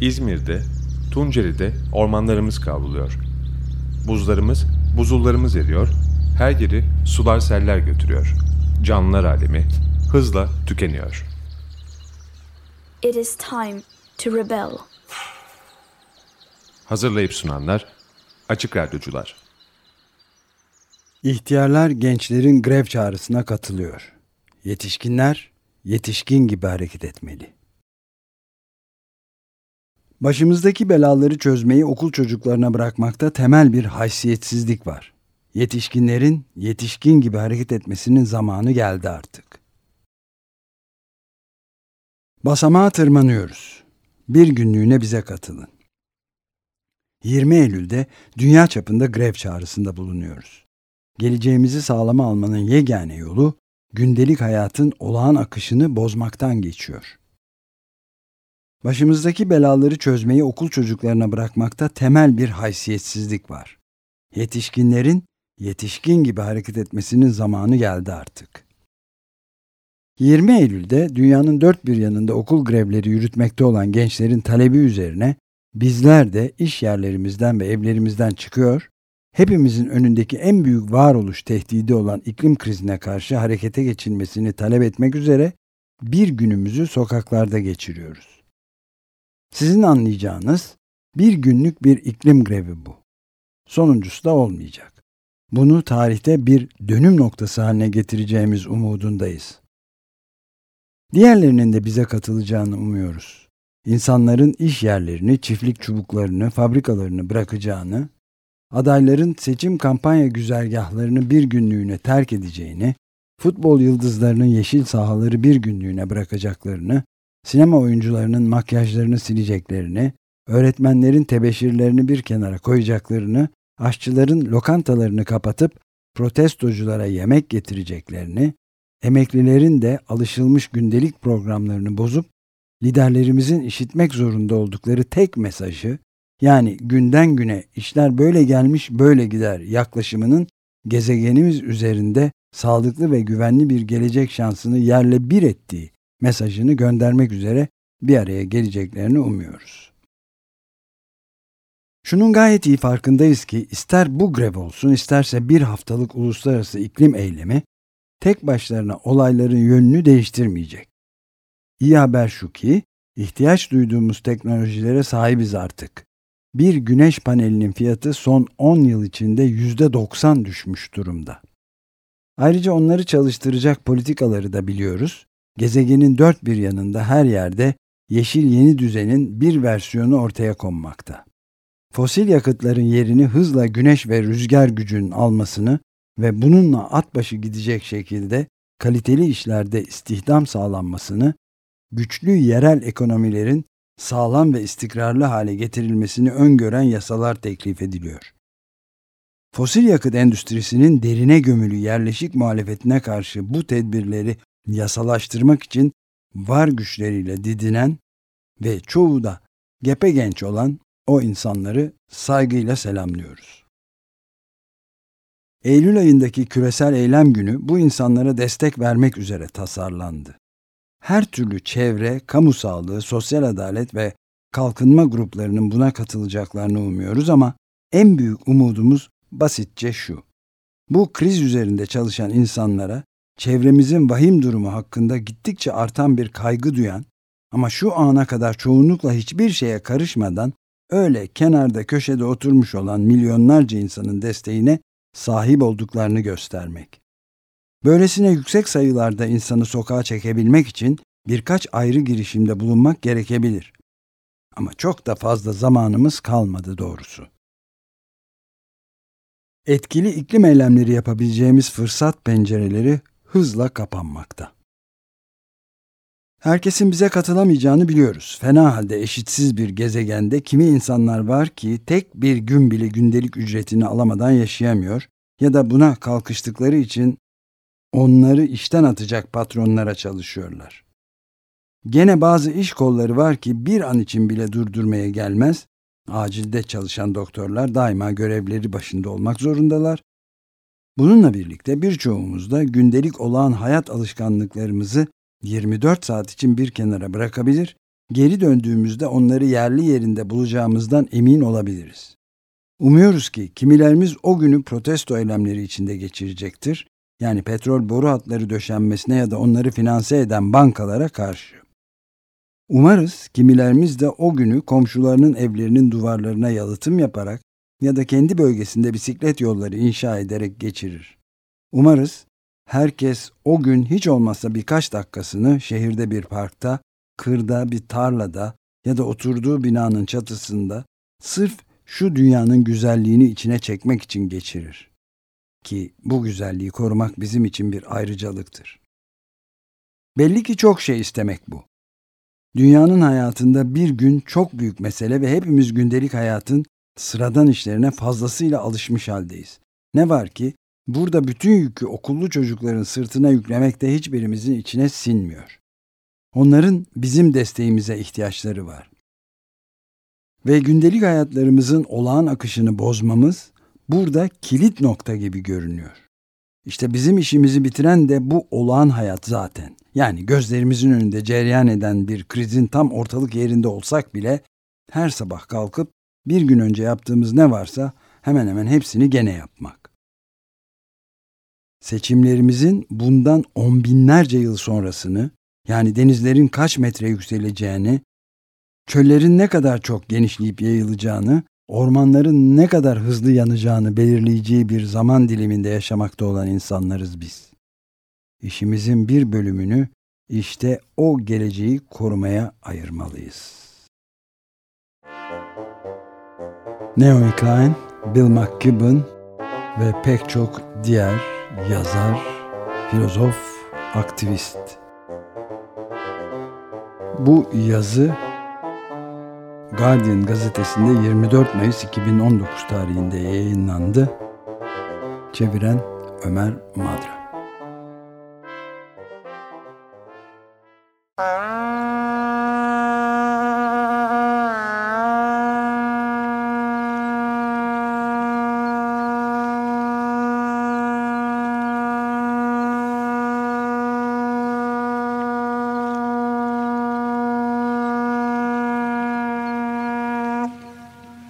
İzmir'de, Tunceli'de ormanlarımız kavruluyor. Buzlarımız, buzullarımız eriyor, her yeri sular seller götürüyor. Canlılar alemi hızla tükeniyor. It is time to rebel. Hazırlayıp sunanlar Açık Radyocular. İhtiyarlar gençlerin grev çağrısına katılıyor. Yetişkinler yetişkin gibi hareket etmeli. Başımızdaki belaları çözmeyi okul çocuklarına bırakmakta temel bir haysiyetsizlik var. Yetişkinlerin yetişkin gibi hareket etmesinin zamanı geldi artık. Basamağa tırmanıyoruz. Bir günlüğüne bize katılın. 20 Eylül'de dünya çapında grev çağrısında bulunuyoruz. Geleceğimizi sağlama almanın yegane yolu gündelik hayatın olağan akışını bozmaktan geçiyor. Başımızdaki belaları çözmeyi okul çocuklarına bırakmakta temel bir haysiyetsizlik var. Yetişkinlerin yetişkin gibi hareket etmesinin zamanı geldi artık. 20 Eylül'de dünyanın dört bir yanında okul grevleri yürütmekte olan gençlerin talebi üzerine bizler de iş yerlerimizden ve evlerimizden çıkıyor, hepimizin önündeki en büyük varoluş tehdidi olan iklim krizine karşı harekete geçilmesini talep etmek üzere bir günümüzü sokaklarda geçiriyoruz. Sizin anlayacağınız bir günlük bir iklim grevi bu. Sonuncusu da olmayacak. Bunu tarihte bir dönüm noktası haline getireceğimiz umudundayız. Diğerlerinin de bize katılacağını umuyoruz. İnsanların iş yerlerini, çiftlik çubuklarını, fabrikalarını bırakacağını, adayların seçim kampanya güzergahlarını bir günlüğüne terk edeceğini, futbol yıldızlarının yeşil sahaları bir günlüğüne bırakacaklarını, sinema oyuncularının makyajlarını sileceklerini, öğretmenlerin tebeşirlerini bir kenara koyacaklarını, aşçıların lokantalarını kapatıp protestoculara yemek getireceklerini, emeklilerin de alışılmış gündelik programlarını bozup liderlerimizin işitmek zorunda oldukları tek mesajı yani günden güne işler böyle gelmiş böyle gider yaklaşımının gezegenimiz üzerinde sağlıklı ve güvenli bir gelecek şansını yerle bir ettiği mesajını göndermek üzere bir araya geleceklerini umuyoruz. Şunun gayet iyi farkındayız ki ister bu grev olsun isterse bir haftalık uluslararası iklim eylemi tek başlarına olayların yönünü değiştirmeyecek. İyi haber şu ki ihtiyaç duyduğumuz teknolojilere sahibiz artık. Bir güneş panelinin fiyatı son 10 yıl içinde %90 düşmüş durumda. Ayrıca onları çalıştıracak politikaları da biliyoruz. Gezegenin dört bir yanında her yerde yeşil yeni düzenin bir versiyonu ortaya konmakta. Fosil yakıtların yerini hızla güneş ve rüzgar gücünün almasını ve bununla at başı gidecek şekilde kaliteli işlerde istihdam sağlanmasını, güçlü yerel ekonomilerin sağlam ve istikrarlı hale getirilmesini öngören yasalar teklif ediliyor. Fosil yakıt endüstrisinin derine gömülü yerleşik muhalefetine karşı bu tedbirleri yasalaştırmak için var güçleriyle didinen ve çoğu da gepe genç olan o insanları saygıyla selamlıyoruz. Eylül ayındaki küresel eylem günü bu insanlara destek vermek üzere tasarlandı. Her türlü çevre, kamu sağlığı, sosyal adalet ve kalkınma gruplarının buna katılacaklarını umuyoruz ama en büyük umudumuz basitçe şu. Bu kriz üzerinde çalışan insanlara çevremizin vahim durumu hakkında gittikçe artan bir kaygı duyan ama şu ana kadar çoğunlukla hiçbir şeye karışmadan öyle kenarda köşede oturmuş olan milyonlarca insanın desteğine sahip olduklarını göstermek. Böylesine yüksek sayılarda insanı sokağa çekebilmek için birkaç ayrı girişimde bulunmak gerekebilir. Ama çok da fazla zamanımız kalmadı doğrusu. Etkili iklim eylemleri yapabileceğimiz fırsat pencereleri hızla kapanmakta. Herkesin bize katılamayacağını biliyoruz. Fena halde eşitsiz bir gezegende kimi insanlar var ki tek bir gün bile gündelik ücretini alamadan yaşayamıyor ya da buna kalkıştıkları için onları işten atacak patronlara çalışıyorlar. Gene bazı iş kolları var ki bir an için bile durdurmaya gelmez. Acilde çalışan doktorlar daima görevleri başında olmak zorundalar. Bununla birlikte birçoğumuz da gündelik olağan hayat alışkanlıklarımızı 24 saat için bir kenara bırakabilir, geri döndüğümüzde onları yerli yerinde bulacağımızdan emin olabiliriz. Umuyoruz ki kimilerimiz o günü protesto eylemleri içinde geçirecektir. Yani petrol boru hatları döşenmesine ya da onları finanse eden bankalara karşı. Umarız kimilerimiz de o günü komşularının evlerinin duvarlarına yalıtım yaparak ya da kendi bölgesinde bisiklet yolları inşa ederek geçirir. Umarız herkes o gün hiç olmazsa birkaç dakikasını şehirde bir parkta, kırda, bir tarlada ya da oturduğu binanın çatısında sırf şu dünyanın güzelliğini içine çekmek için geçirir. Ki bu güzelliği korumak bizim için bir ayrıcalıktır. Belli ki çok şey istemek bu. Dünyanın hayatında bir gün çok büyük mesele ve hepimiz gündelik hayatın sıradan işlerine fazlasıyla alışmış haldeyiz. Ne var ki burada bütün yükü okullu çocukların sırtına yüklemek de hiçbirimizin içine sinmiyor. Onların bizim desteğimize ihtiyaçları var. Ve gündelik hayatlarımızın olağan akışını bozmamız burada kilit nokta gibi görünüyor. İşte bizim işimizi bitiren de bu olağan hayat zaten. Yani gözlerimizin önünde cereyan eden bir krizin tam ortalık yerinde olsak bile her sabah kalkıp bir gün önce yaptığımız ne varsa hemen hemen hepsini gene yapmak. Seçimlerimizin bundan on binlerce yıl sonrasını, yani denizlerin kaç metre yükseleceğini, çöllerin ne kadar çok genişleyip yayılacağını, ormanların ne kadar hızlı yanacağını belirleyeceği bir zaman diliminde yaşamakta olan insanlarız biz. İşimizin bir bölümünü işte o geleceği korumaya ayırmalıyız. Naomi Klein, Bill McKibben ve pek çok diğer yazar, filozof, aktivist. Bu yazı Guardian gazetesinde 24 Mayıs 2019 tarihinde yayınlandı. Çeviren Ömer Madra.